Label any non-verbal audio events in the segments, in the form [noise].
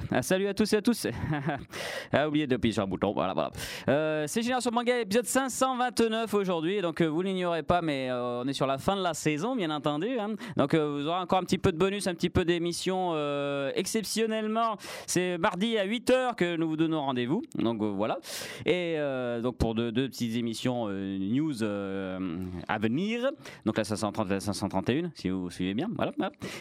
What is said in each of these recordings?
[laughs] Salut à tous et à tous. [laughs] ah, oublié d'appuyer sur un bouton. Voilà, voilà. Euh, c'est Génération Manga, épisode 529 aujourd'hui. Donc, euh, vous l'ignorez pas, mais euh, on est sur la fin de la saison, bien entendu. hein. Donc, euh, vous aurez encore un petit peu de bonus, un petit peu d'émission. euh, exceptionnellement, c'est mardi à 8h que nous vous donnons rendez-vous. Donc, voilà. Et donc, pour deux, petites émissions news à venir. Donc, la 530 et la 531, si vous suivez bien. Voilà.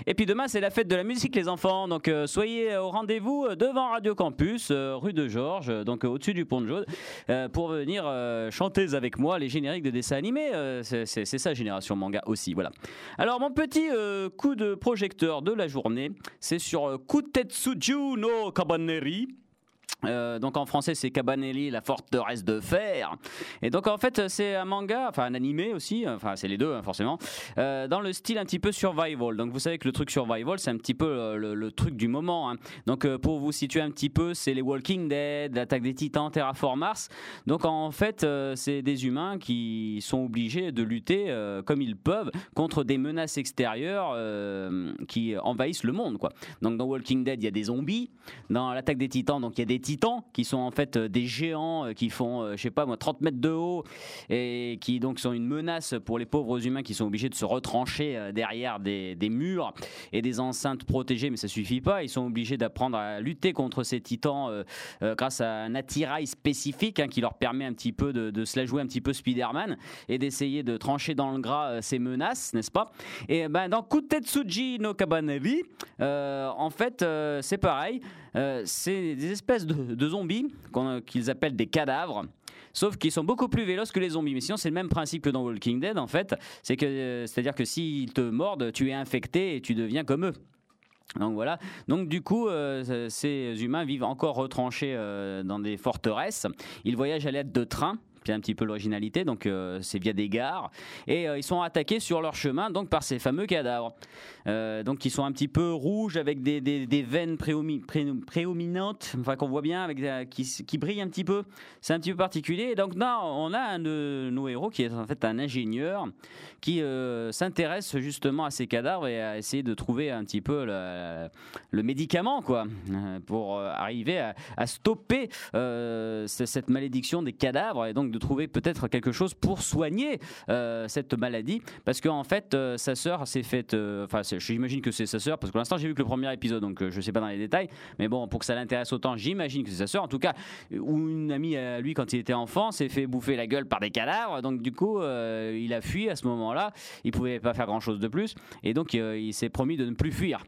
Et puis, demain, c'est la fête de la musique, les enfants. Donc, soyez au rendez-vous euh, devant Radio Campus, euh, rue de Georges, euh, donc au-dessus du pont de Jaude, euh, pour venir chanter avec moi les génériques de dessins animés. C'est- ça, Génération Manga aussi. Voilà. Alors, mon petit coup de projecteur de la journée, c'est sur Kutetsuju no Kabaneri. Euh, donc en français c'est Cabanelli, la forteresse de fer. Et donc en fait c'est un manga, enfin un animé aussi, enfin c'est les deux hein, forcément, euh, dans le style un petit peu survival. Donc vous savez que le truc survival c'est un petit peu euh, le, truc du moment. hein. Donc pour vous situer un petit peu, c'est les Walking Dead, l'attaque des Titans, Terraform Mars. Donc en fait c'est des humains qui sont obligés de lutter comme ils peuvent contre des menaces extérieures qui envahissent le monde quoi. Donc dans Walking Dead il y a des zombies, dans l'attaque des Titans donc il y a des titans qui sont en fait euh, des géants euh, qui font euh, je sais pas moi 30 mètres de haut et qui donc sont une menace pour les pauvres humains qui sont obligés de se retrancher derrière des, murs et des enceintes protégées mais ça suffit pas. Ils sont obligés d'apprendre à lutter contre ces titans grâce à un attirail spécifique hein, qui leur permet un petit peu de, se la jouer un petit peu Spider-Man et d'essayer de trancher dans le gras ces menaces n'est-ce pas? Et ben dans Kutetsuji no Kabaneri euh, en fait c'est pareil euh, c'est des espèces de, zombies qu'on- qu'ils appellent des cadavres. Sauf qu'ils sont beaucoup plus véloces que les zombies. Mais sinon, c'est le même principe que dans Walking Dead, en fait. Euh, c'est-à-dire que s'ils te mordent, tu es infecté et tu deviens comme eux. Donc voilà. Donc du coup, euh, ces humains vivent encore retranchés euh, dans des forteresses. Ils voyagent à l'aide de trains. C'est un petit peu l'originalité, donc euh, c'est via des gares. Et euh, ils sont attaqués sur leur chemin donc par ces fameux cadavres. Euh, donc ils sont un petit peu rouges avec des, des, des veines prédominantes, enfin qu'on voit bien, avec qui, qui brillent un petit peu. C'est un petit peu particulier. Et donc là, on a un de nos héros qui est en fait un ingénieur qui s'intéresse justement à ces cadavres et à essayer de trouver un petit peu le, médicament quoi pour arriver à, stopper cette malédiction des cadavres et donc de trouver peut-être quelque chose pour soigner euh, cette maladie. Parce qu'en fait euh, sa sœur s'est faite euh, enfin j'imagine que c'est sa sœur parce que pour l'instant j'ai vu que le premier épisode donc je sais pas dans les détails. Mais bon pour que ça l'intéresse autant j'imagine que c'est sa sœur. En tout cas ou une amie à lui quand il était enfant s'est fait bouffer la gueule par des cadavres donc du coup il a fui à ce moment-là. Il pouvait pas faire grand chose de plus. Et donc il s'est promis de ne plus fuir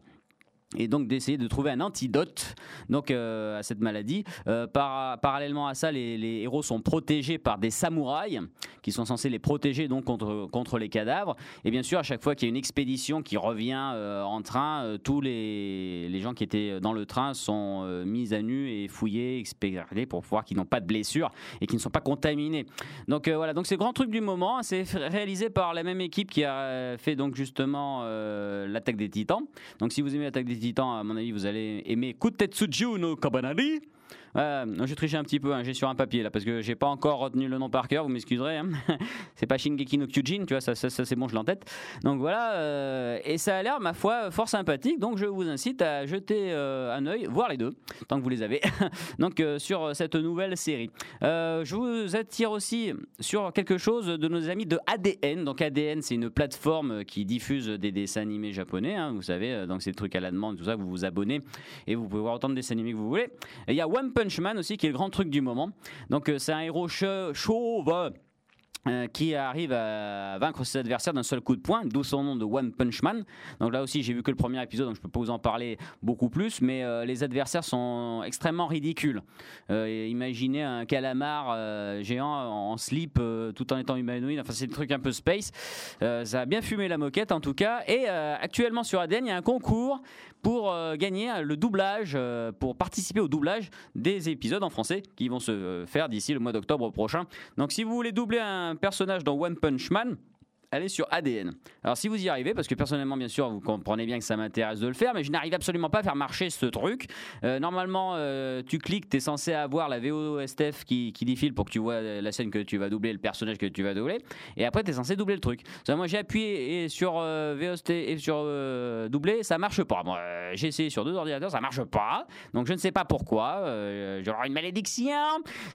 et donc d'essayer de trouver un antidote donc euh, à cette maladie. Euh, par- parallèlement à ça, les, héros sont protégés par des samouraïs qui sont censés les protéger donc contre contre les cadavres. Et bien sûr, à chaque fois qu'il y a une expédition qui revient euh, en train, tous les, les gens qui étaient dans le train sont mis à nu et fouillés, expédiés pour voir qu'ils n'ont pas de blessures et qu'ils ne sont pas contaminés. Donc voilà, donc c'est le grand truc du moment. C'est f- réalisé par la même équipe qui a fait donc justement l'attaque des Titans. Donc si vous aimez l'attaque des Titans, à mon avis, vous allez aimer Kutetsuju no Kabanari. Euh, j'ai triché un petit peu, hein, j'ai sur un papier là parce que j'ai pas encore retenu le nom par cœur, vous m'excuserez. hein. [laughs] c'est pas Shingeki no Kyojin, tu vois, ça, c'est bon, je l'ai en tête. Donc voilà, euh, et ça a l'air, ma foi, fort sympathique. Donc je vous incite à jeter euh, un œil, voir les deux, tant que vous les avez, [laughs] donc euh, sur cette nouvelle série. Je vous attire aussi sur quelque chose de nos amis de ADN. Donc ADN, c'est une plateforme qui diffuse des dessins animés japonais, hein, vous savez, donc c'est des trucs à la demande, tout ça, vous vous abonnez et vous pouvez voir autant de dessins animés que vous voulez. Il y a One Man aussi qui est le grand truc du moment. Donc euh, c'est un héros chauve. Euh, qui arrive à vaincre ses adversaires d'un seul coup de poing, d'où son nom de One Punch Man. Donc là aussi, j'ai vu que le premier épisode, donc je peux pas vous en parler beaucoup plus, mais euh, les adversaires sont extrêmement ridicules. Euh, imaginez un calamar géant en slip tout en étant humanoïde, enfin c'est des trucs un peu space. Ça a bien fumé la moquette en tout cas. Et actuellement sur ADN, il y a un concours pour gagner le doublage, pour participer au doublage des épisodes en français qui vont se faire d'ici le mois d'octobre prochain. Donc si vous voulez doubler un personnage dans One Punch Man, aller sur ADN. Alors si vous y arrivez, parce que personnellement, bien sûr, vous comprenez bien que ça m'intéresse de le faire, mais je n'arrive absolument pas à faire marcher ce truc. Euh, normalement, euh, tu cliques, tu es censé avoir la VOSTF qui, qui défile pour que tu vois la scène que tu vas doubler, le personnage que tu vas doubler, et après tu es censé doubler le truc. Moi j'ai appuyé et sur euh, VOST et sur euh, doubler, ça marche pas. Moi, j'ai essayé sur deux ordinateurs, ça marche pas. Donc je ne sais pas pourquoi. J'aurai une malédiction.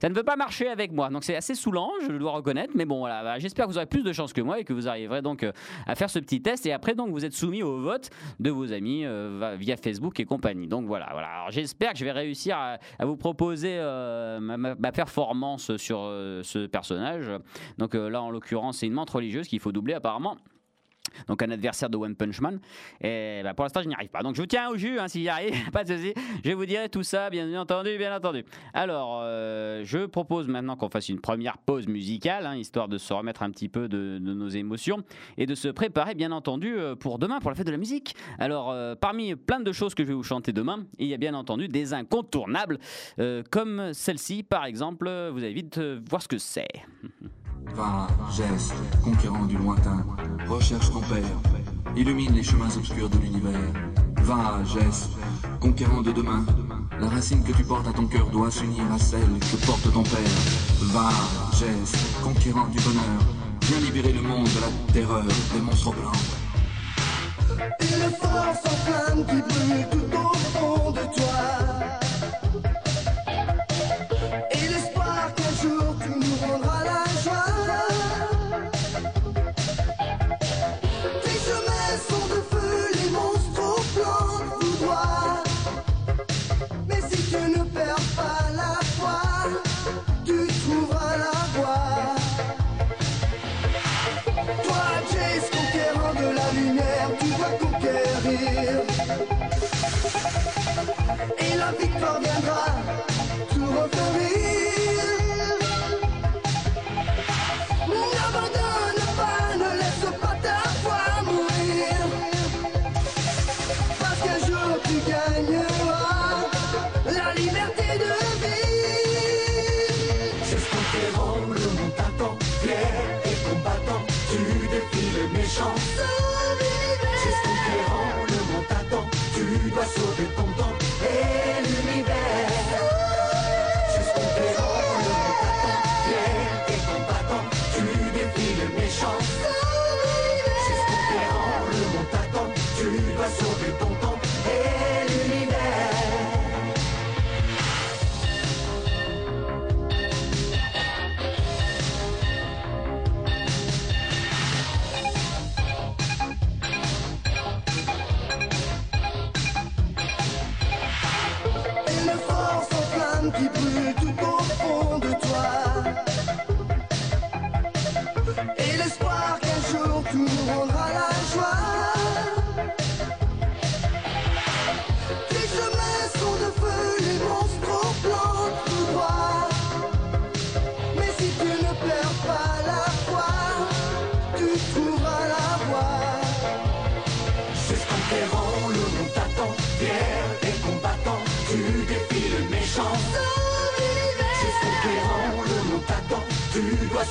Ça ne veut pas marcher avec moi. Donc c'est assez saoulant, je dois reconnaître. Mais bon, voilà. Bah, J'espère que vous aurez plus de chance que moi et que vous arriverez donc euh, à faire ce petit test. Et après, donc, vous êtes soumis au vote de vos amis euh, via Facebook et compagnie. Donc voilà. voilà. J'espère que je vais réussir à, vous proposer euh, ma, ma- ma performance sur ce personnage. Donc là, en l'occurrence, c'est une menthe religieuse qu'il faut doubler apparemment. Donc un adversaire de One Punch Man. Et bah, pour l'instant, je n'y arrive pas. Donc je vous tiens au jus, hein, s'il y arrive, [laughs] pas de souci. Je vous dirai tout ça, bien entendu, bien entendu. Alors, euh, je propose maintenant qu'on fasse une première pause musicale, hein, histoire de se remettre un petit peu de, nos émotions et de se préparer, bien entendu, euh, pour demain, pour la fête de la musique. Alors, euh, parmi plein de choses que je vais vous chanter demain, il y a bien entendu des incontournables, comme celle-ci, par exemple. Vous allez vite voir ce que c'est. [laughs] Va, geste, conquérant du lointain, recherche ton père, illumine les chemins obscurs de l'univers. Va, geste, conquérant de demain, la racine que tu portes à ton cœur doit s'unir à celle que porte ton père. Va, geste, conquérant du bonheur, viens libérer le monde de la terreur des monstres blancs. Une force en flamme qui tout au fond de toi.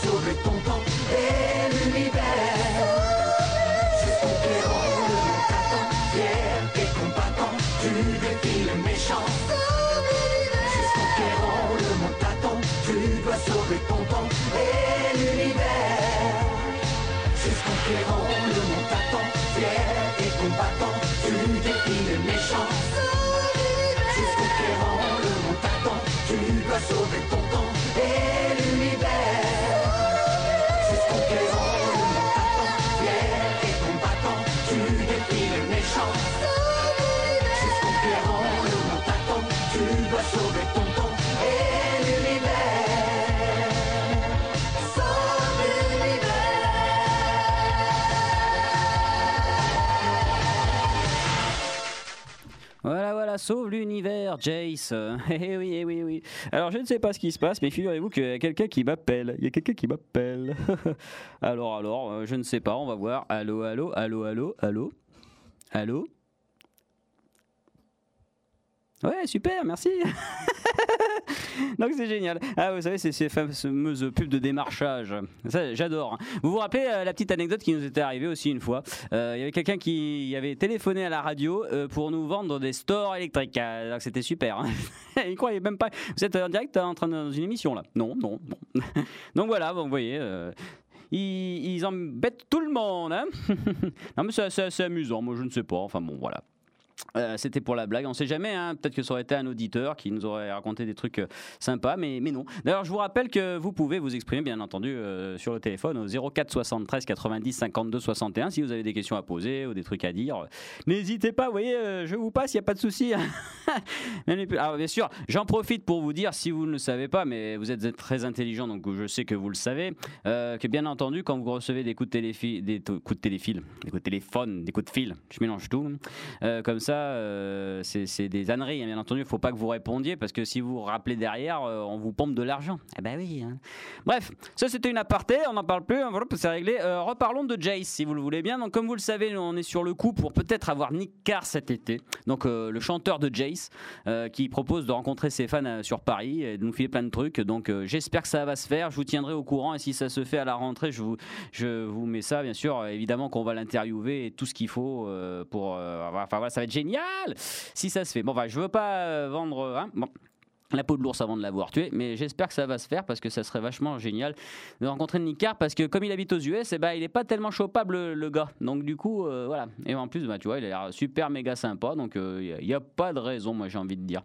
Sauver ton temps et l'univers. C'est ce conquérant, le monde fier et combattant, tu défies le méchant. C'est ce conquérant, le monde tu dois sauver ton temps et l'univers. C'est ce conquérant, le monde t'attend, fier et combattant, tu défies les méchants. C'est ce conquérant, le monde t'attend, tu dois sauver ton temps sauve l'univers, Jace. [laughs] Eh oui, eh oui, eh oui. Alors, je ne sais pas ce qui se passe, mais figurez-vous qu'il y a quelqu'un qui m'appelle. Il y a quelqu'un qui m'appelle. [laughs] alors, alors, euh, je ne sais pas, on va voir. Allô, allô, allô, allô, allô, allô. Ouais, super, merci. [laughs] Donc c'est génial. Ah, vous savez, c'est ces fameuses pubs de démarchage. Ça, j'adore. Vous vous rappelez euh, la petite anecdote qui nous était arrivée aussi une fois Euh, Il y avait quelqu'un qui avait téléphoné à la radio euh, pour nous vendre des stores électriques. Ah, donc C'était super. hein. [laughs] Il croyait même pas. Vous êtes en direct en train dans une émission là? Non, non, non. [laughs] Donc voilà, bon, vous voyez. ils, embêtent tout le monde. Hein non, mais c'est assez amusant. Moi, je ne sais pas. Enfin, bon, voilà. Euh, C'était pour la blague. On sait jamais. hein. Peut-être que ça aurait été un auditeur qui nous aurait raconté des trucs euh, sympas, mais, non. D'ailleurs, je vous rappelle que vous pouvez vous exprimer, bien entendu, euh, sur le téléphone au 04 73 90 52 61 si vous avez des questions à poser ou des trucs à dire. N'hésitez pas. Vous voyez, je vous passe. Il n'y a pas de souci. [laughs] Plus- Alors, bien sûr, j'en profite pour vous dire, si vous ne le savez pas, mais vous êtes très intelligent, donc je sais que vous le savez, que bien entendu, quand vous recevez des coups de téléfil, des coups de téléphone, des coups de fil, je mélange tout. comme ça, euh, c'est des âneries, hein, bien entendu. Il ne faut pas que vous répondiez parce que si vous vous rappelez derrière, euh, on vous pompe de l'argent. Eh ben oui. hein. Bref, ça c'était une aparté, on n'en parle plus, hein, voilà, c'est réglé. Euh, reparlons de Jace, si vous le voulez bien. Donc, comme vous le savez, on est sur le coup pour peut-être avoir Nick Carr cet été. Donc, le chanteur de Jace, qui propose de rencontrer ses fans sur Paris et de nous filer plein de trucs. Donc, j'espère que ça va se faire. Je vous tiendrai au courant et si ça se fait à la rentrée, je vous, je vous mets ça, bien sûr. Évidemment qu'on va l'interviewer et tout ce qu'il faut pour. enfin, voilà, ça va être génial si ça se fait. Bon, enfin, je veux pas euh, vendre. hein, bon. La peau de l'ours avant de l'avoir tué, mais j'espère que ça va se faire parce que ça serait vachement génial de rencontrer Nick Carr parce que comme il habite aux US, eh ben, il est pas tellement chopable le, gars. Donc du coup, euh, voilà. Et en plus, bah, tu vois, il a l'air super méga sympa, donc il n'y a, pas de raison, moi j'ai envie de dire.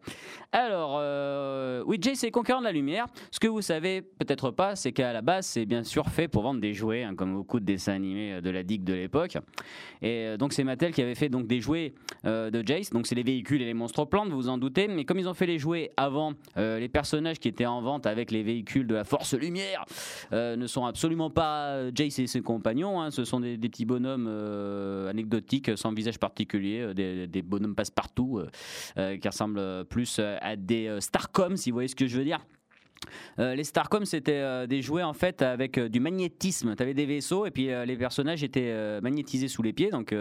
Alors, euh, oui, Jay, c'est conquérant de la lumière. Ce que vous savez peut-être pas, c'est qu'à la base, c'est bien sûr fait pour vendre des jouets, hein, comme beaucoup de dessins animés de la digue de l'époque. Et euh, donc c'est Mattel qui avait fait donc des jouets euh, de Jace. Donc c'est les véhicules et les monstres plantes, vous vous en doutez. Mais comme ils ont fait les jouets avant, euh, les personnages qui étaient en vente avec les véhicules de la Force Lumière euh, ne sont absolument pas euh, Jace et ses compagnons. hein. Ce sont des, petits bonhommes anecdotiques, sans visage particulier, des, bonhommes passe-partout qui ressemblent plus à des Starcom, si vous voyez ce que je veux dire. Les Starcom, c'était des jouets en fait avec du magnétisme. Tu avais des vaisseaux et puis les personnages étaient magnétisés sous les pieds, donc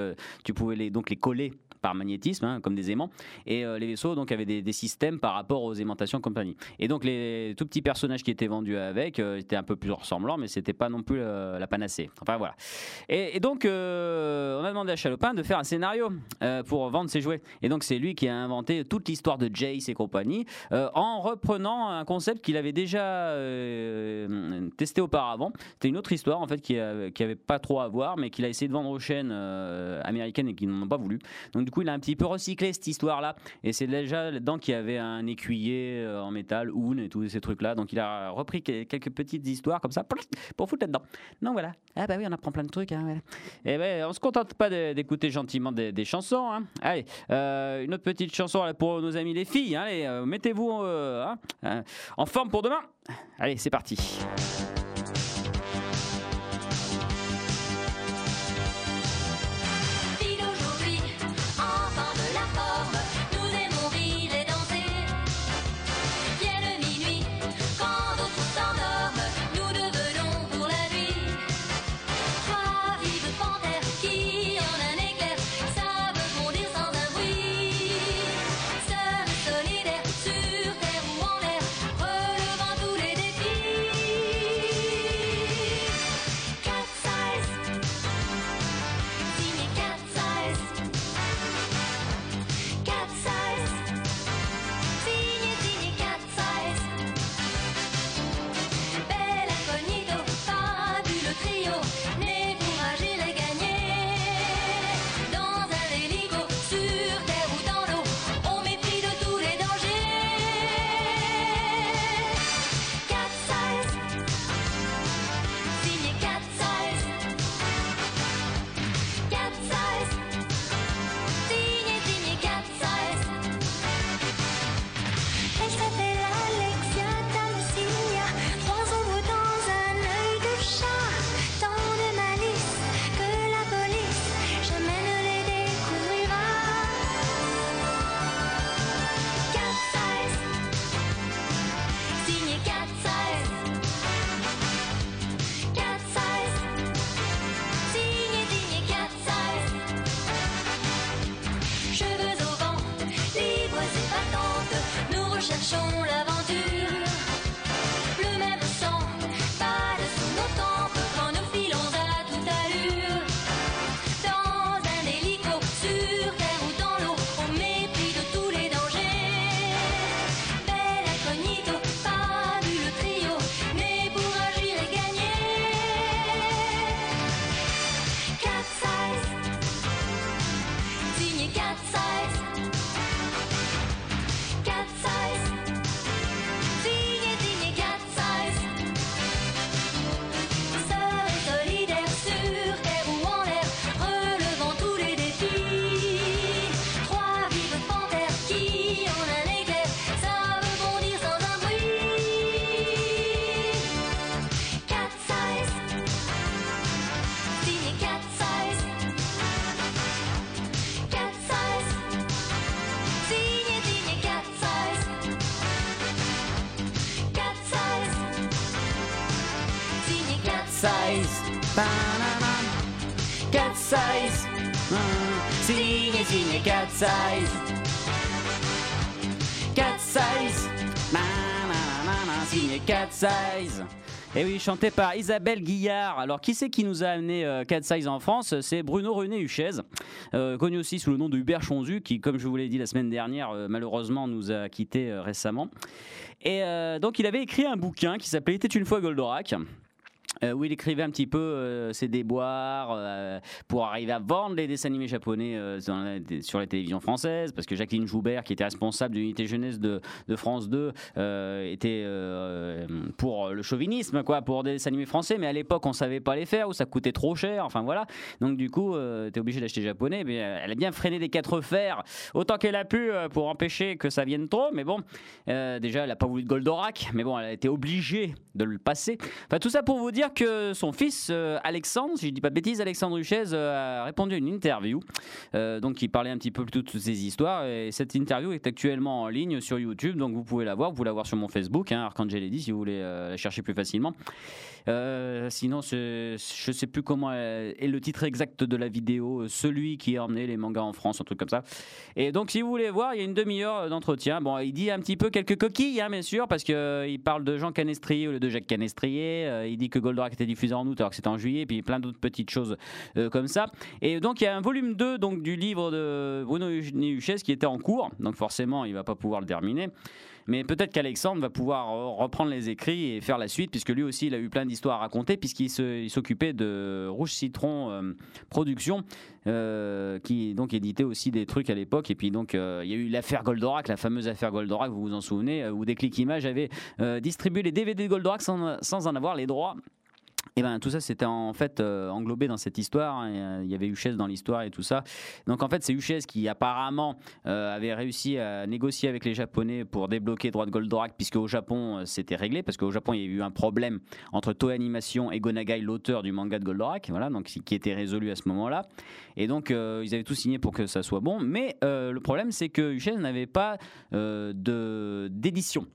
tu pouvais les, donc les coller par magnétisme, hein, comme des aimants. Et euh, les vaisseaux donc avaient des, systèmes par rapport aux aimantations compagnie. Et donc les tout petits personnages qui étaient vendus avec euh, étaient un peu plus ressemblants, mais c'était pas non plus euh, la panacée. Enfin voilà. Et, donc on a demandé à Chalopin de faire un scénario pour vendre ses jouets. Et donc c'est lui qui a inventé toute l'histoire de Jace et compagnie en reprenant un concept qu'il avait déjà testé auparavant. C'était une autre histoire en fait qui, a- avait pas trop à voir, mais qu'il a essayé de vendre aux chaînes américaines et qui n'en ont pas voulu. Donc du coup, il a un petit peu recyclé cette histoire-là. Et c'est déjà là-dedans qu'il y avait un écuyer euh, en métal, Oun et tous ces trucs-là. Donc il a repris que- quelques petites histoires comme ça pour foutre là-dedans. Donc voilà. Ah bah oui, on apprend plein de trucs. Hein, voilà. Et ben, on se contente pas d'écouter gentiment des, des chansons. hein. Allez, euh, une autre petite chanson là, pour nos amis les filles. hein. Allez, euh, mettez-vous hein, euh, en forme pour demain. Allez, c'est parti. Mm. Signé, cat size. Cat size. Cat size. Et oui, chanté par Isabelle Guillard. Alors, qui c'est qui nous a amené euh, Cat Size en France? C'est Bruno René Huchez, euh, connu aussi sous le nom de Hubert Chonzu, qui, comme je vous l'ai dit la semaine dernière, euh, malheureusement nous a quittés récemment. Et donc, il avait écrit un bouquin qui s'appelait Était une fois Goldorak. Euh, où il écrivait un petit peu euh, ses déboires euh, pour arriver à vendre les dessins animés japonais la- sur les télévisions françaises, parce que Jacqueline Joubert, qui était responsable de l'unité jeunesse de, France 2, euh, était pour le chauvinisme, quoi, pour des dessins animés français, mais à l'époque on savait pas les faire ou ça coûtait trop cher, enfin voilà. Donc du coup, euh, t'es obligé d'acheter japonais, mais elle a bien freiné des quatre fers autant qu'elle a pu pour empêcher que ça vienne trop, mais bon, déjà elle a pas voulu de Goldorak, mais bon, elle a été obligée de le passer. Enfin tout ça pour vous dire que son fils euh, Alexandre, si je dis pas de bêtises, Alexandre Huchez euh, a répondu à une interview, euh, donc il parlait un petit peu de toutes ces histoires, et cette interview est actuellement en ligne sur YouTube, donc vous pouvez la voir, vous pouvez la voir sur mon Facebook, hein, Arcangel Eddy, si vous voulez la chercher plus facilement. Sinon, je sais plus comment est le titre exact de la vidéo, celui qui a emmené les mangas en France, un truc comme ça. Et donc, si vous voulez voir, il y a une demi-heure d'entretien. Bon, il dit un petit peu quelques coquilles, hein, bien sûr, parce qu'il parle de Jean Canestrier au lieu de Jacques Canestrier. Il dit que Goldorak était diffusé en août alors que c'était en juillet, puis plein d'autres petites choses euh, comme ça. Et donc, il y a un volume 2 donc, du livre de Bruno Huchez qui était en cours. Donc, forcément, il va pas pouvoir le terminer. Mais peut-être qu'Alexandre va pouvoir euh, reprendre les écrits et faire la suite, puisque lui aussi, il a eu plein d'histoires à raconter, puisqu'il s'occupait de Rouge Citron euh, Productions, qui donc éditait aussi des trucs à l'époque. Et puis donc, il y a eu l'affaire Goldorak, la fameuse affaire Goldorak, vous vous en souvenez, où Déclic Images avait distribué les DVD de Goldorak sans en avoir les droits. Et ben tout ça c'était en fait euh, englobé dans cette histoire. hein, euh, Il y avait Huchez dans l'histoire et tout ça. Donc en fait c'est Huchez qui apparemment euh, avait réussi à négocier avec les Japonais pour débloquer droit de Goldorak puisque au Japon c'était réglé parce qu'au Japon il y a eu un problème entre Toei Animation et Gonagai l'auteur du manga de Goldorak voilà donc qui était résolu à ce moment-là et donc ils avaient tout signé pour que ça soit bon mais le problème c'est que Huchez n'avait pas de d'édition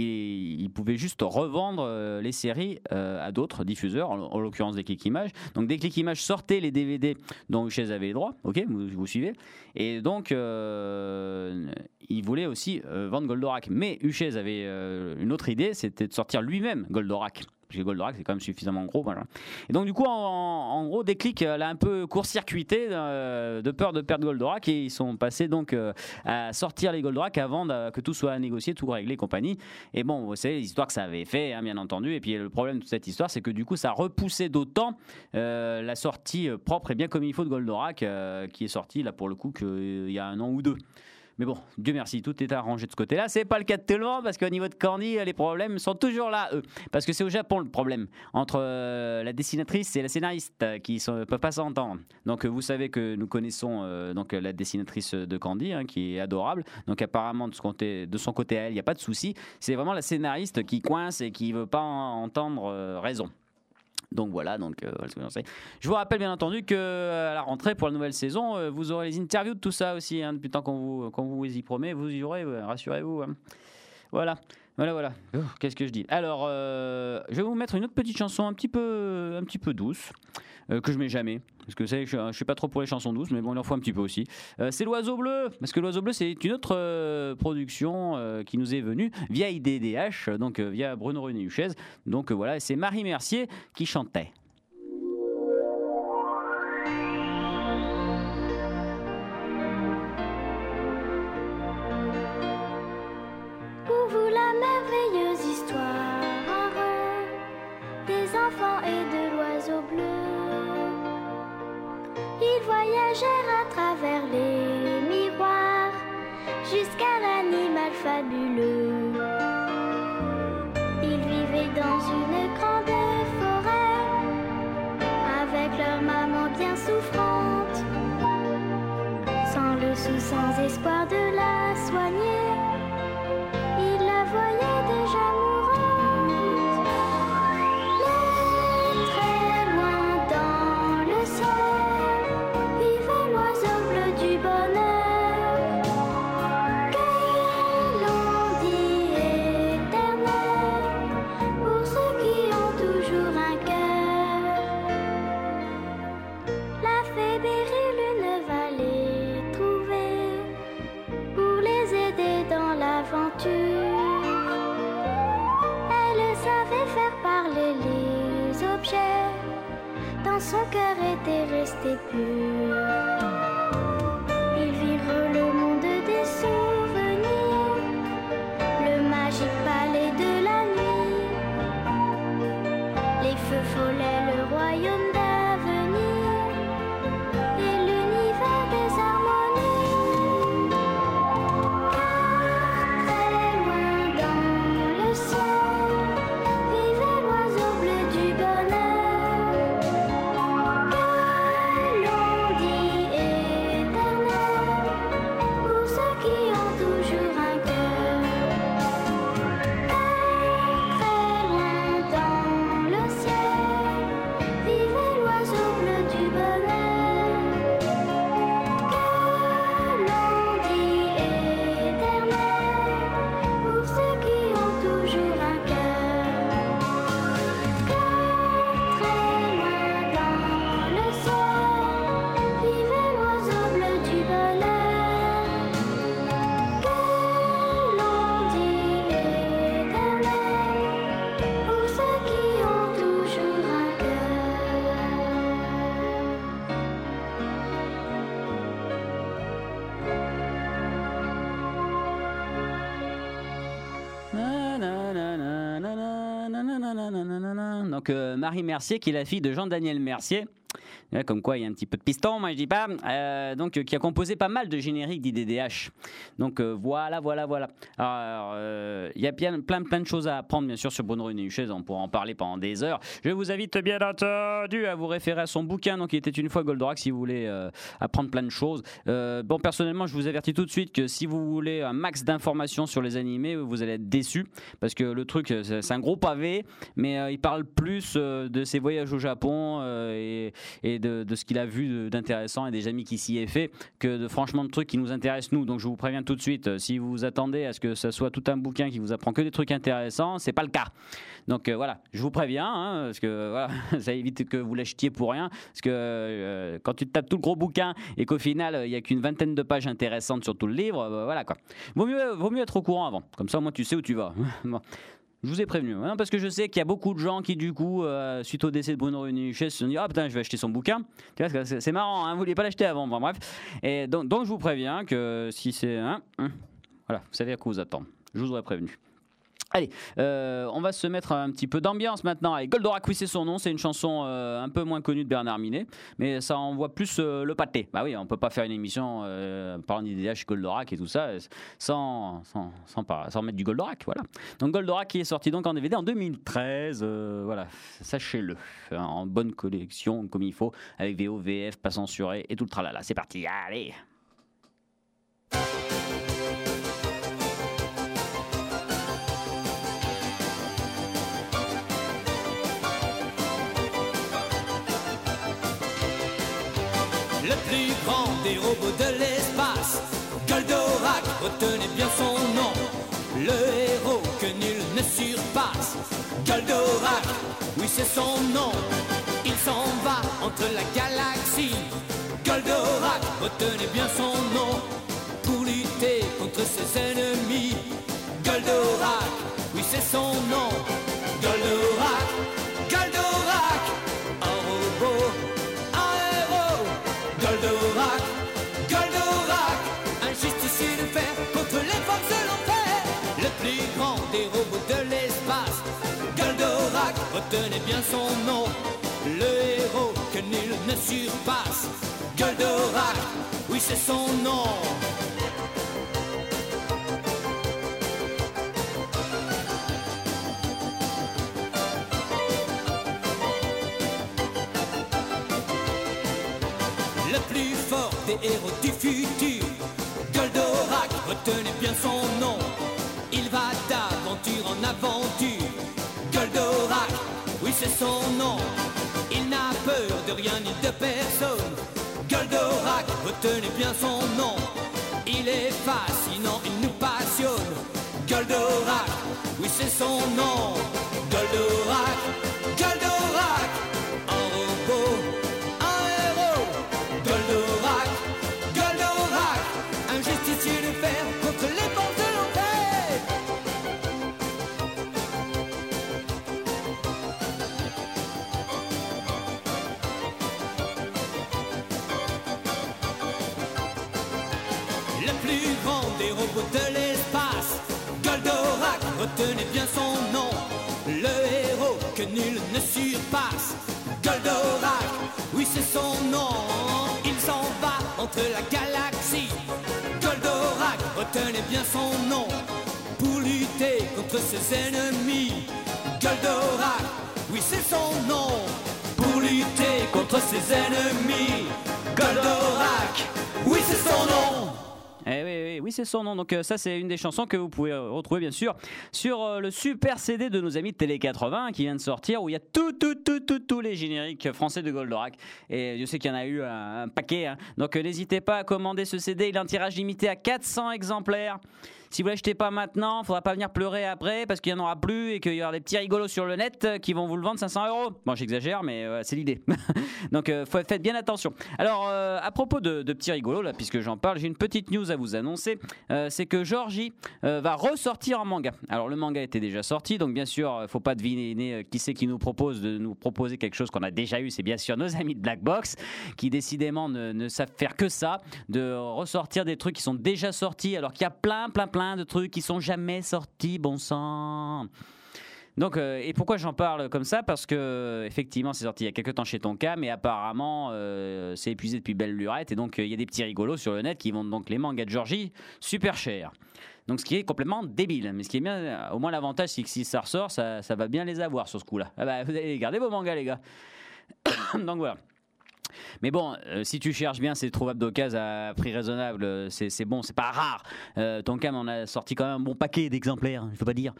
il pouvait juste revendre euh, les séries euh, à d'autres diffuseurs, en, en l'occurrence des Click Images. Donc des Click Images sortaient les DVD dont Huchez avait les droits, ok, vous, suivez. Et donc euh, il voulait aussi vendre Goldorak. Mais Huchez avait une autre idée, c'était de sortir lui-même Goldorak. Parce que Goldorak c'est quand même suffisamment gros. Voilà. Et donc du coup en, gros Déclic euh, l'a un peu court-circuité euh, de peur de perdre Goldorak et ils sont passés donc euh, à sortir les Goldorak avant de- que tout soit négocié, tout réglé compagnie. Et bon, vous savez, l'histoire que ça avait fait, hein, bien entendu. Et puis le problème de cette histoire, c'est que du coup, ça repoussait d'autant la sortie propre et bien comme il faut de Goldorak, qui est sortie là pour le coup qu'il y a un an ou deux. Mais bon, Dieu merci, tout est arrangé de ce côté-là. C'est pas le cas de tout le monde parce qu'au niveau de Candy, euh, les problèmes sont toujours là, eux. Parce que c'est au Japon le problème entre euh, la dessinatrice et la scénariste euh, qui ne peuvent pas s'entendre. Donc vous savez que nous connaissons donc la dessinatrice de Candy hein, qui est adorable. Donc apparemment de, son côté à elle, il n'y a pas de souci. C'est vraiment la scénariste qui coince et qui veut pas en- entendre raison. Donc voilà, donc euh. Je vous rappelle bien entendu que euh, à la rentrée pour la nouvelle saison, euh, vous aurez les interviews de tout ça aussi. Hein, depuis le temps qu'on vous, vous y promet, vous y aurez, rassurez-vous. hein. Voilà, voilà, voilà. Qu'est-ce que je dis? Alors, je vais vous mettre une autre petite chanson un petit peu, un petit peu douce euh, que je mets jamais. Parce que vous savez, je, je suis pas trop pour les chansons douces, mais bon, il en faut un petit peu aussi. Euh, c'est l'Oiseau Bleu, parce que l'Oiseau Bleu, c'est une autre euh, production qui nous est venue via IDDH, donc via Bruno René Huchez. Donc voilà, c'est Marie Mercier qui chantait. Espoir de Marie Mercier qui est la fille de Jean-Daniel Mercier. Comme quoi, il y a un petit peu de piston, moi je dis pas. Euh, donc, euh, qui a composé pas mal de génériques d'IDDH. Donc euh, voilà, voilà, voilà. Alors, il y a bien plein, plein de choses à apprendre, bien sûr, sur Bruno Renuchez. On pourra en parler pendant des heures. Je vous invite bien entendu à vous référer à son bouquin, donc il était une fois Goldorak, si vous voulez apprendre plein de choses. Bon, personnellement, je vous avertis tout de suite que si vous voulez un max d'informations sur les animés, vous allez être déçus parce que le truc, c'est un gros pavé, mais il parle plus de ses voyages au Japon et de, de ce qu'il a vu d'intéressant et des amis qui s'y est fait que de franchement de trucs qui nous intéressent nous. Donc je vous préviens tout de suite, euh, si vous vous attendez à ce que ça soit tout un bouquin qui vous apprend que des trucs intéressants, c'est pas le cas. Donc euh, voilà, je vous préviens, hein, parce que [laughs] ça évite que vous l'achetiez pour rien, parce que euh, quand tu tapes tout le gros bouquin et qu'au final il y a qu'une vingtaine de pages intéressantes sur tout le livre, voilà quoi. Vaut mieux, vaut mieux être au courant avant, comme ça au moins tu sais où tu vas. [laughs] Je vous ai prévenu, hein, parce que je sais qu'il y a beaucoup de gens qui, du coup, euh, suite au décès de Bruno Renuchez, se sont dit Ah putain, je vais acheter son bouquin. C'est marrant, hein, vous ne vouliez pas l'acheter avant. Bon, bref. Donc, je vous préviens que si c'est. hein, voilà, vous savez à quoi vous attendre. Je vous aurais prévenu. Allez, euh, on va se mettre un petit peu d'ambiance maintenant Goldorak, oui c'est son nom, c'est une chanson euh, un peu moins connue de Bernard Minet, mais ça envoie plus euh, le pâté. Bah oui, on peut pas faire une émission parlant d'IDH Goldorak et tout ça sans, sans, sans, par- sans mettre du Goldorak, voilà. Donc Goldorak qui est sorti donc en DVD en 2013, euh, voilà, sachez-le, hein, en bonne collection comme il faut, avec VO, VF, pas censuré et tout le tralala. C'est parti, allez grand des robots de l'espace, Goldorak, retenez bien son nom. Le héros que nul ne surpasse, Goldorak, oui c'est son nom. Il s'en va entre la galaxie. Goldorak, retenez bien son nom. Pour lutter contre ses ennemis, Goldorak, oui c'est son nom. De l'espace, Goldorak, retenez bien son nom. Le héros que nul ne surpasse, Goldorak, oui c'est son nom. le plus fort des héros du futur. Goldorak, retenez bien son nom. Aventure. Goldorak, oui c'est son nom. Il n'a peur de rien ni de personne. Goldorak, retenez bien son nom. Il est fascinant, il nous passionne. Goldorak, oui c'est son nom. Goldorak, retenez bien son nom. Le héros que nul ne surpasse. Goldorak, oui c'est son nom. Il s'en va entre la galaxie. Goldorak, retenez bien son nom. Pour lutter contre ses ennemis. Goldorak, oui c'est son nom. Pour lutter contre ses ennemis. Goldorak, oui c'est son nom. Eh oui, c'est son nom. Donc euh, ça, c'est une des chansons que vous pouvez euh, retrouver bien sûr sur euh, le super CD de nos amis de Télé 80 qui vient de sortir où il y a tout, tout, tout, tout, tous les génériques français de Goldorak. Et je sais qu'il y en a eu un, un paquet. hein. Donc n'hésitez pas à commander ce CD. Il est en tirage limité à 400 exemplaires. Si vous l'achetez pas maintenant, faudra pas venir pleurer après parce qu'il y en aura plus et qu'il y aura des petits rigolos sur le net euh, qui vont vous le vendre 500 euros. Bon, j'exagère, mais euh, c'est l'idée. [laughs] Donc euh, faites bien attention. Alors, à propos de, petits rigolos, puisque j'en parle, j'ai une petite news à vous annoncer. C'est que Georgie va ressortir en manga. Alors, le manga était déjà sorti, donc bien sûr, faut pas deviner qui c'est qui nous propose de nous proposer quelque chose qu'on a déjà eu. C'est bien sûr nos amis de Black Box qui décidément ne, ne savent faire que ça, de ressortir des trucs qui sont déjà sortis, alors qu'il y a plein, plein, plein de trucs qui sont jamais sortis. Bon sang. Donc, euh, et pourquoi j'en parle comme ça? Parce que effectivement, c'est sorti il y a quelques temps chez Tonka, mais apparemment, euh, c'est épuisé depuis belle lurette, et donc euh, il y a des petits rigolos sur le net qui vendent donc les mangas de Georgie super cher. Donc, ce qui est complètement débile. Mais ce qui est bien, au moins l'avantage, c'est que si ça ressort, ça, ça va bien les avoir sur ce coup-là. Ah bah, vous allez garder vos mangas, les gars. [coughs] donc voilà. Mais bon, euh, si tu cherches bien, c'est trouvable d'occasion à prix raisonnable. euh, C'est bon, c'est pas rare. Euh, Tonkam en a sorti quand même un bon paquet d'exemplaires, il faut pas dire.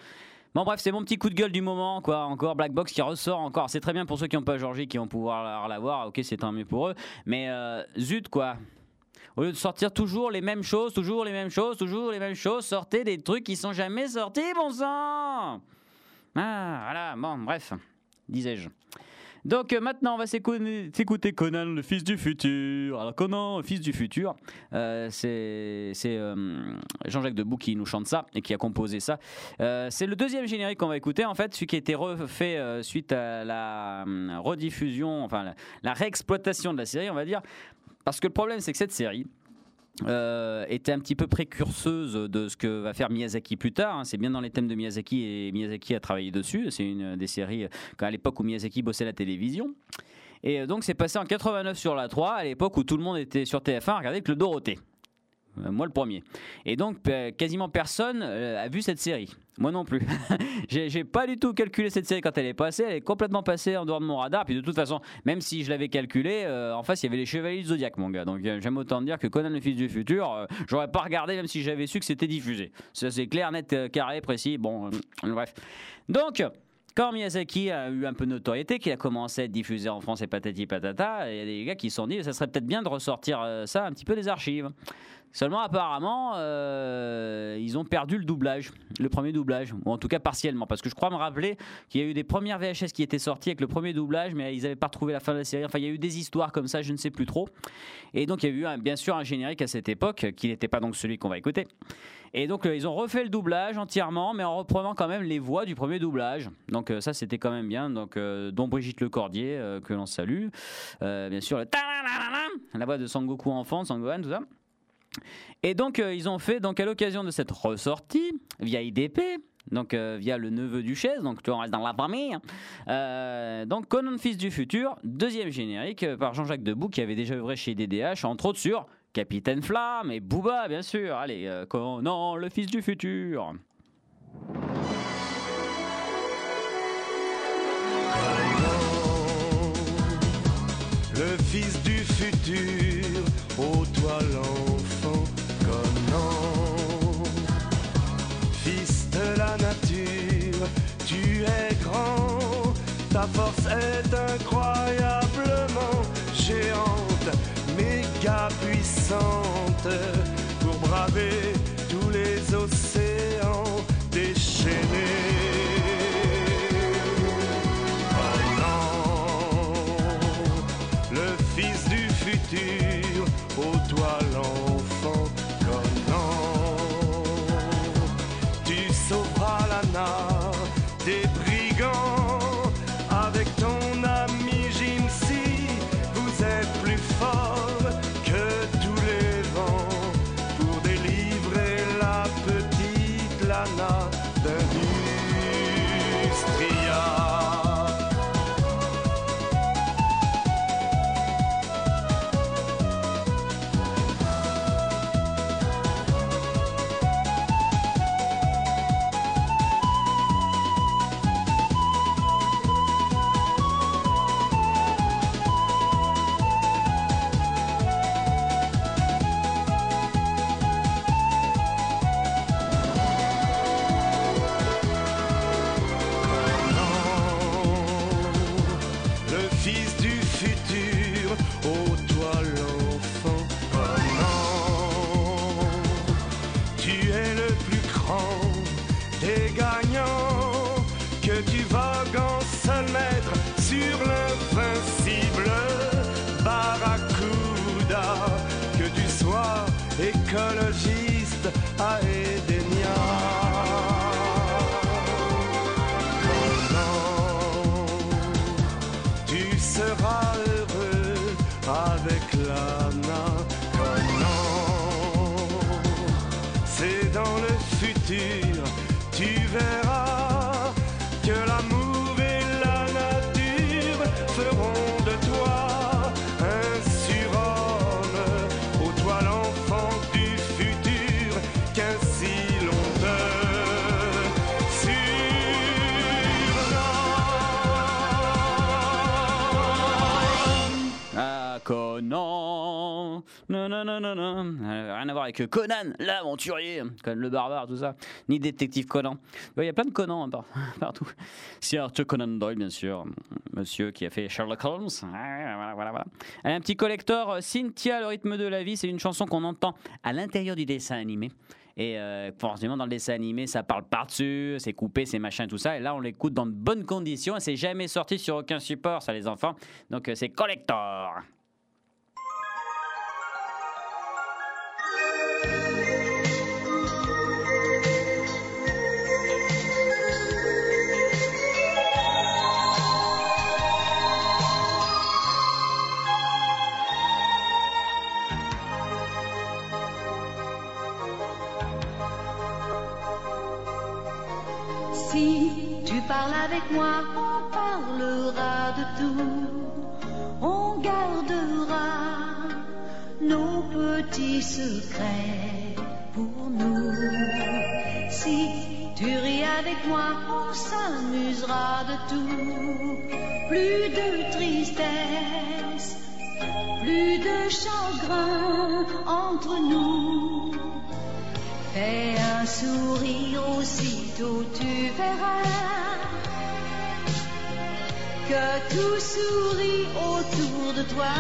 Bon bref, c'est mon petit coup de gueule du moment, quoi. Encore Black Box qui ressort encore. C'est très bien pour ceux qui n'ont pas Georgie, qui vont pouvoir l'avoir. Ok, c'est tant mieux pour eux. Mais euh, zut, quoi. Au lieu de sortir toujours les mêmes choses, toujours les mêmes choses, toujours les mêmes choses, sortez des trucs qui sont jamais sortis, bon sang Ah, voilà, bon, bref, disais-je. Donc euh, maintenant, on va s'écouter Conan, le fils du futur. Alors Conan, fils du futur, euh, c'est euh, Jean-Jacques Debout qui nous chante ça et qui a composé ça. C'est le deuxième générique qu'on va écouter en fait, celui qui a été refait suite à la rediffusion, enfin la réexploitation de la série, on va dire. Parce que le problème, c'est que cette série, euh, était un petit peu précurseuse de ce que va faire Miyazaki plus tard. hein. C'est bien dans les thèmes de Miyazaki et Miyazaki a travaillé dessus. C'est une des séries euh, quand- à l'époque où Miyazaki bossait la télévision. Et euh, donc c'est passé en 89 sur la 3, à l'époque où tout le monde était sur TF1 à regarder que le Dorothée. Euh, Moi le premier. Et donc quasiment personne euh, a vu cette série. Moi non plus. [laughs] j'ai pas du tout calculé cette série quand elle est passée. Elle est complètement passée en dehors de mon radar. Puis de toute façon, même si je l'avais calculé, euh, en face il y avait les Chevaliers du Zodiac, mon gars. Donc euh, j'aime autant dire que Conan le fils du futur, euh, j'aurais pas regardé même si j'avais su que c'était diffusé. Ça c'est clair, net, carré, précis. Bon, bref. Donc. Quand Miyazaki a eu un peu de notoriété, qu'il a commencé à être diffusé en France et patati patata, il y a des gars qui se sont dit ça serait peut-être bien de ressortir ça un petit peu des archives. Seulement apparemment, euh, ils ont perdu le doublage, le premier doublage, ou en tout cas partiellement, parce que je crois me rappeler qu'il y a eu des premières VHS qui étaient sorties avec le premier doublage, mais ils n'avaient pas retrouvé la fin de la série. Enfin, il y a eu des histoires comme ça, je ne sais plus trop. Et donc il y a eu un- bien sûr un générique à cette époque, qui n'était pas donc celui qu'on va écouter. Et donc euh, ils ont refait le doublage entièrement, mais en reprenant quand même les voix du premier doublage. Donc euh, ça c'était quand même bien. Donc dont Brigitte Lecordier que l'on salue, bien sûr le la voix de Sangoku enfant, Sangohan, tout ça. Et donc euh, ils ont fait donc à l'occasion de cette ressortie via IDP. Donc euh, via le neveu du donc tu vois, on reste dans la famille. Euh, donc Conan fils du futur, deuxième générique par Jean-Jacques Debout qui avait déjà œuvré chez DDH, entre autres sur Capitaine Flamme et Booba bien sûr. Allez, Conan le fils du futur. le fils du futur, force est incroyablement géante, méga puissante, pour braver non, non, non, non, non. Euh, Rien à voir avec Conan, l'aventurier, Conan le barbare, tout ça. Ni détective Conan. Il y a plein de Conan hein, par- [laughs] partout. Sir Arthur Conan Doyle, bien sûr. Monsieur qui a fait Sherlock Holmes. Ah, Voilà, voilà, voilà. Allez, un petit collector. euh, Cynthia, le rythme de la vie, c'est une chanson qu'on entend à l'intérieur du dessin animé. Et euh, forcément, dans le dessin animé, ça parle par-dessus, c'est coupé, c'est machin, tout ça. Et là, on l'écoute dans de bonnes conditions. Et c'est jamais sorti sur aucun support, ça, les enfants. Donc, c'est collector. Avec moi, on parlera de tout. On gardera nos petits secrets pour nous. Si tu ris avec moi, on s'amusera de tout. Plus de tristesse, plus de chagrin entre nous. Fais un sourire aussitôt, tu verras que tout sourit autour de toi.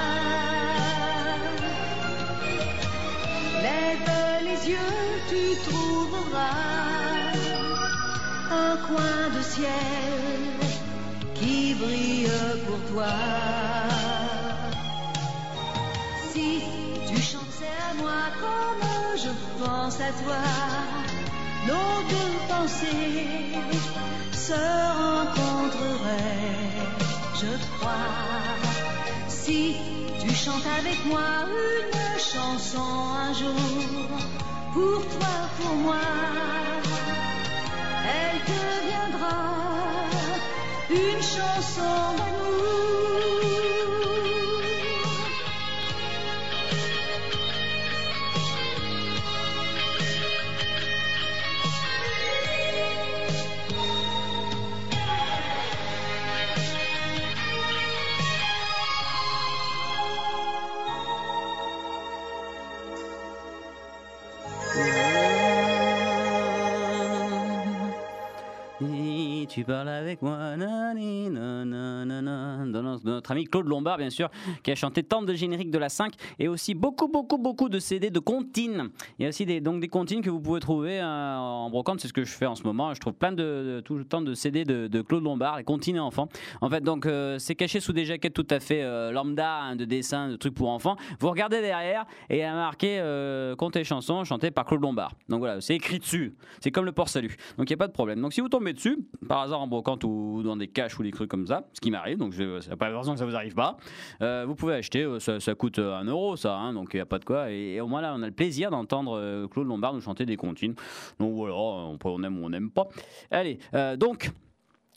Lève les yeux, tu trouveras un coin de ciel qui brille pour toi. Si tu chantais à moi comme je pense à toi, nos deux pensées se je crois. Si tu chantes avec moi une chanson un jour, pour toi, pour moi, elle deviendra une chanson d'amour. Tu parles avec moi, nani, nanana, de notre ami Claude Lombard, bien sûr, qui a chanté tant de génériques de la 5 et aussi beaucoup, beaucoup, beaucoup de CD de comptines. Il y a aussi des, donc des comptines que vous pouvez trouver euh, en brocante, c'est ce que je fais en ce moment. Je trouve plein de, tout le temps de CD de, de Claude Lombard, les comptines enfants. En fait, donc, euh, c'est caché sous des jaquettes tout à fait euh, lambda, hein, de dessins, de trucs pour enfants. Vous regardez derrière et il y a marqué Contes et chansons chantés par Claude Lombard. Donc voilà, c'est écrit dessus. C'est comme le port salut. Donc il n'y a pas de problème. Donc si vous tombez dessus, par en brocante ou dans des caches ou des trucs comme ça, ce qui m'arrive, donc je c'est pas raison que ça vous arrive pas, euh, vous pouvez acheter. euh, Ça, coûte euh, un euro, ça. hein, donc il n'y a pas de quoi. Et, au moins là, on a le plaisir d'entendre Claude Lombard nous chanter des comptines. Donc voilà, on, on aime ou on n'aime pas. Allez, donc.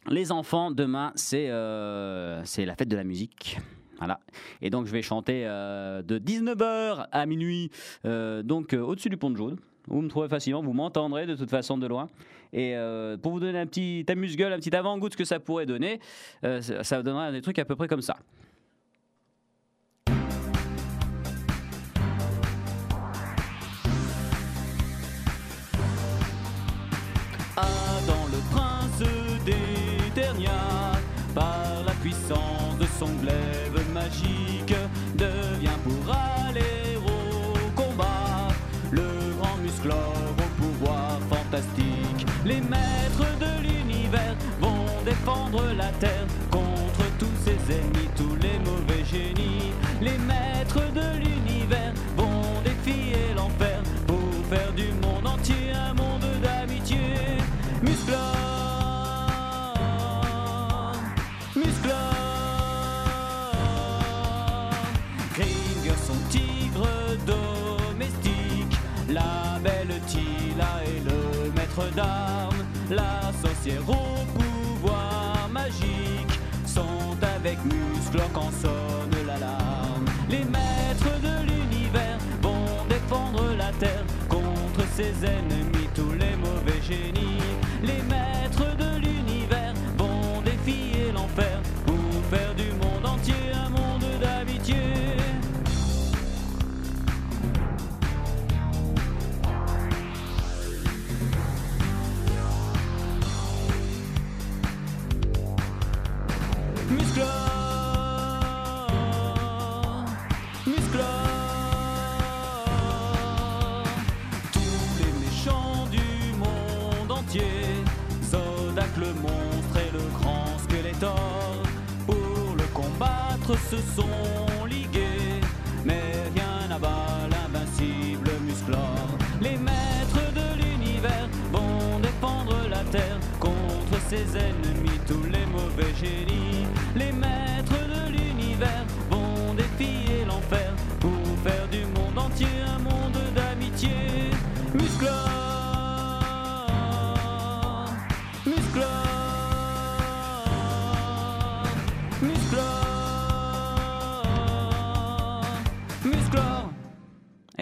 Les enfants, demain, c'est la fête de la musique. Voilà. Et donc, je vais chanter de 19h à minuit, donc au-dessus du pont de Jaude. Vous me trouvez facilement, vous m'entendrez de toute façon de loin. Et euh, pour vous donner un petit amuse-gueule, un petit avant-goût de ce que ça pourrait donner, euh, ça, ça donnera des trucs à peu près comme ça. Défendre la terre contre tous ses ennemis, tous les mauvais génies. Les maîtres de l'univers vont défier l'enfer pour faire du monde entier un monde d'amitié. Musclor, Musclor, Gringer son tigre domestique, la belle Tila est le maître d'armes, la sorcière au pouvoir magique sont avec Musclor quand sonne l'alarme. Les maîtres de l'univers vont défendre la terre contre ses ennemis, tous les mauvais se sont ligués, mais rien n'abat l'invincible Musclor. Les maîtres de l'univers vont défendre la terre contre ses ennemis, tous les mauvais génies. Les maîtres de l'univers vont défier l'enfer pour faire du monde entier un monde d'amitié. Musclor,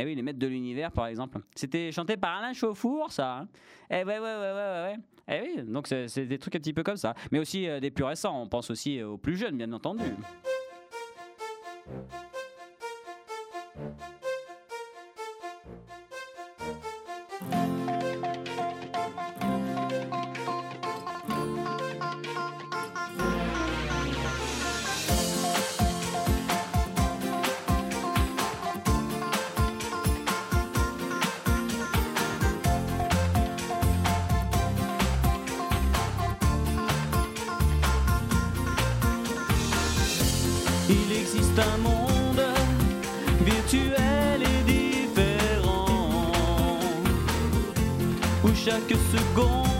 Eh oui, les maîtres de l'univers, par exemple. C'était chanté par Alain Chauffour, ça. hein. Eh ouais, ouais, ouais, ouais, ouais. Eh oui, donc c'est c'est des trucs un petit peu comme ça. Mais aussi euh, des plus récents. On pense aussi euh, aux plus jeunes, bien entendu. Où chaque seconde fait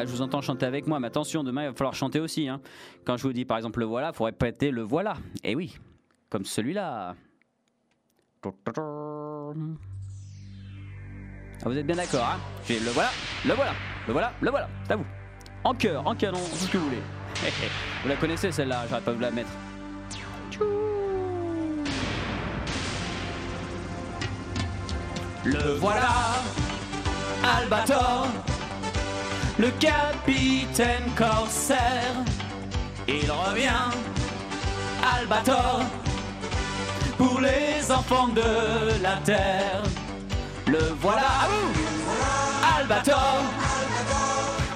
Ah, je vous entends chanter avec moi, mais attention, demain il va falloir chanter aussi. hein. Quand je vous dis par exemple le voilà, il faut répéter le voilà. Et oui, comme celui-là. Ah, vous êtes bien d'accord, hein? Le voilà, le voilà, le voilà, le voilà, c'est à vous. En cœur, en canon, tout ce que vous voulez. [laughs] vous la connaissez celle-là, j'arrête pas vous la mettre. Le voilà, Albator, le capitaine corsaire. Il revient, Albator, pour les enfants de la terre. Le voilà, Albator,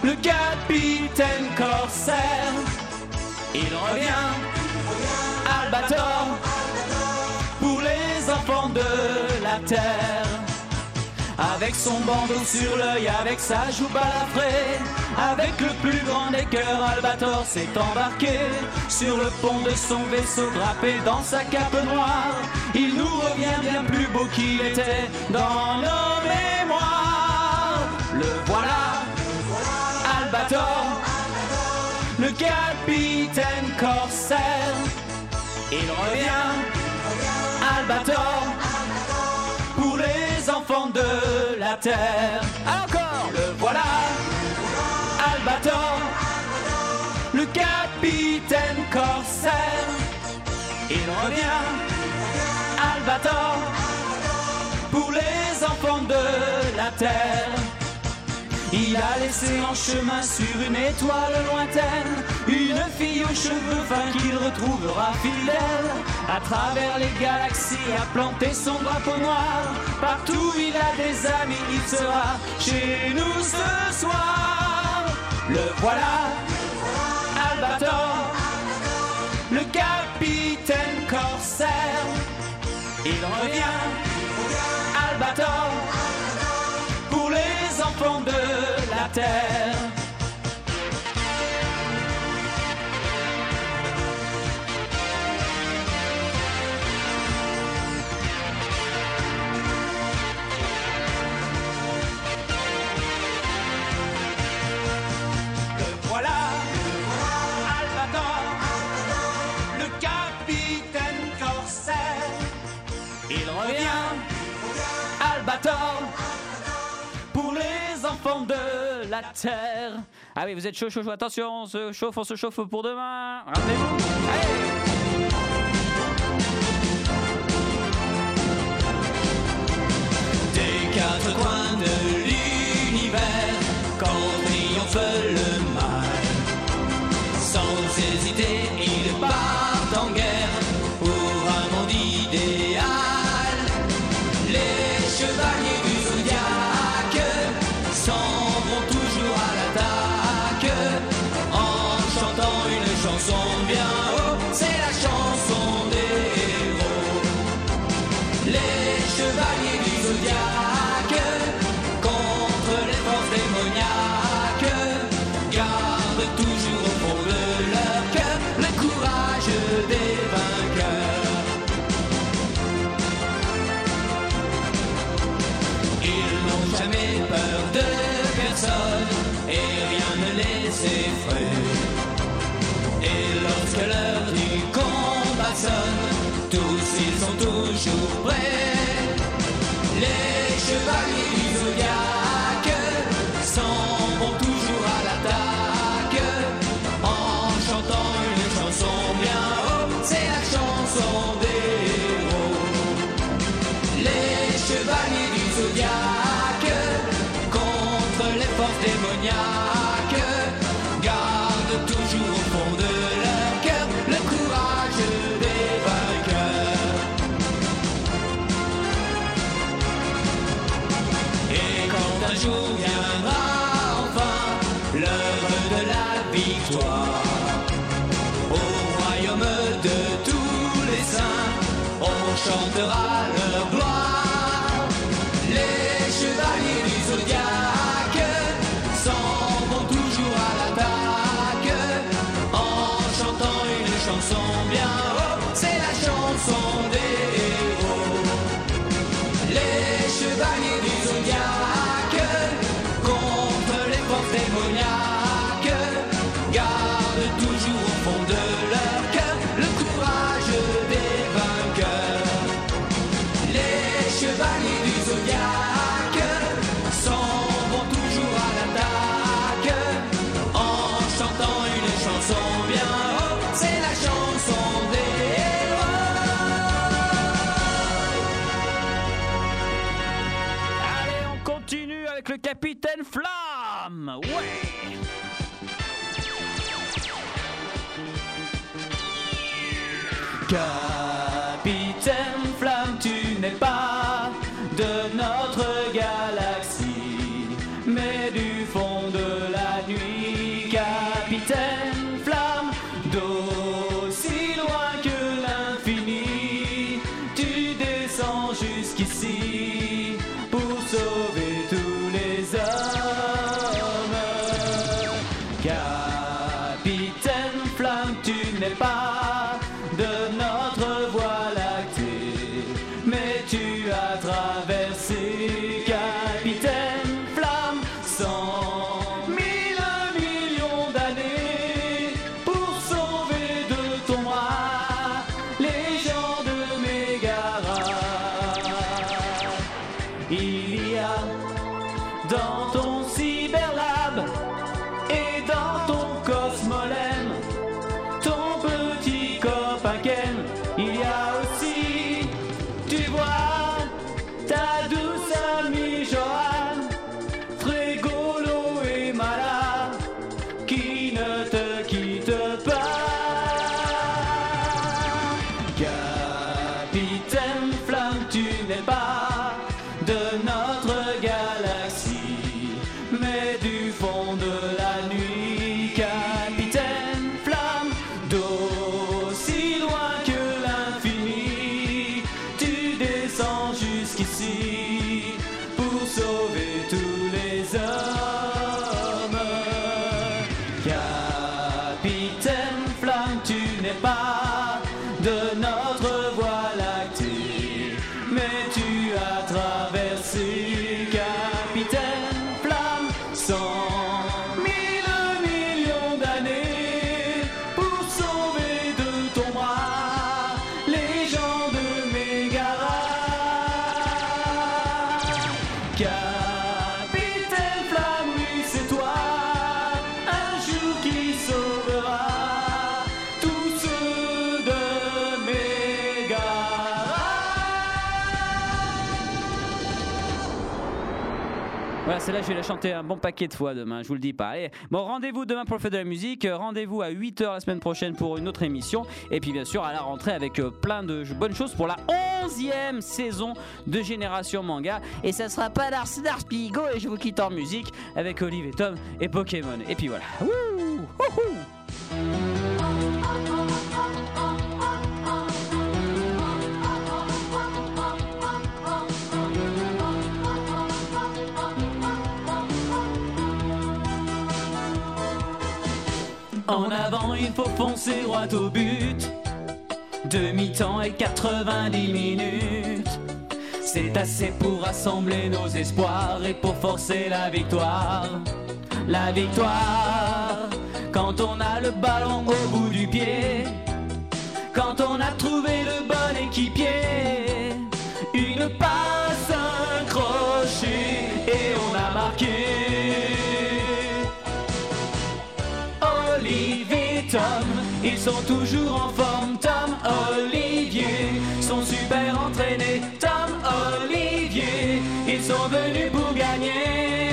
le capitaine corsaire. Il revient, Albator, pour les enfants de la terre. Avec son bandeau sur l'œil, avec sa joue balafrée, avec le plus grand des cœurs, Albator s'est embarqué sur le pont de son vaisseau, drapé dans sa cape noire. Il nous revient bien plus beau qu'il était dans nos mémoires. Le voilà, Albator, le capitaine corsaire. Il revient, Albator, pour les enfants de la terre. Encore, le voilà, Albator, le capitaine corsaire. Il revient, Albator, pour les enfants de la terre. Il a laissé en chemin sur une étoile lointaine une fille aux cheveux fins qu'il retrouvera fidèle. À travers les galaxies a planté son drapeau noir. Partout il a des amis, il sera chez nous ce soir. Le voilà, Albator, le capitaine corsaire. Il revient, Albator pour les enfants de voilà, Albator, le capitaine corsaire. Il revient, Albator, pour les enfants de Ah oui, vous êtes chaud, chaud, chaud. Attention, on se chauffe, on se chauffe pour demain. Rappelez-vous. Des quatre coins de l'univers, quand triomphe le on celle-là, je vais la chanter un bon paquet de fois demain, je vous le dis pas. Allez, bon, rendez-vous demain pour le fait de la musique. euh, Rendez-vous à 8h la semaine prochaine pour une autre émission. Et puis, bien sûr, à la rentrée avec euh, plein de bonnes choses pour la 11e saison de Génération Manga. Et ça sera pas Lars Pigo. Et je vous quitte en musique avec Olive et Tom et Pokémon. Et puis voilà. Wouh En avant, il faut foncer droit au but. Demi-temps et 90 minutes. C'est assez pour rassembler nos espoirs et pour forcer la victoire. La victoire, quand on a le ballon au bout du pied. Quand on a trouvé le bon équipier. Sont toujours en forme. Tom, Olivier, sont super entraînés. Tom, Olivier, ils sont venus pour gagner.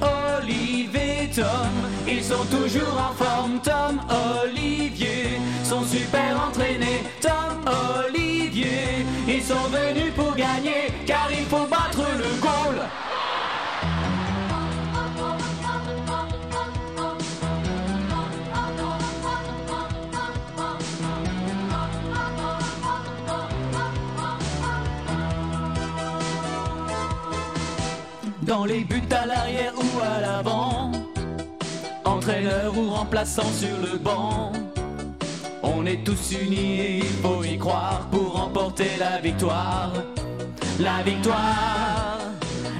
Olivier Tom, ils sont toujours en forme. Tom, Olivier, sont super entraînés. Tom, Olivier, ils sont venus pour gagner. Car il faut battre le goal. Dans les buts à l'arrière ou à l'avant, entraîneur ou remplaçant sur le banc, on est tous unis et il faut y croire pour remporter la victoire. La victoire,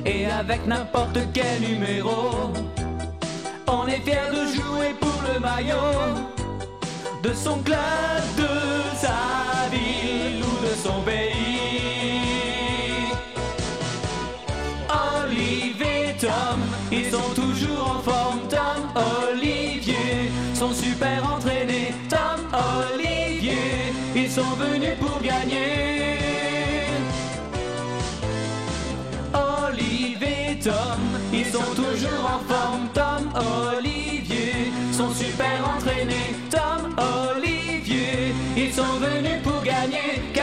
et avec n'importe quel numéro, on est fier de jouer pour le maillot de son club, de sa ville ou de son pays. Ils sont venus pour gagner. Olivier Tom, ils sont toujours en forme. Tom, Olivier, sont super entraînés. Tom, Olivier, ils sont venus pour gagner.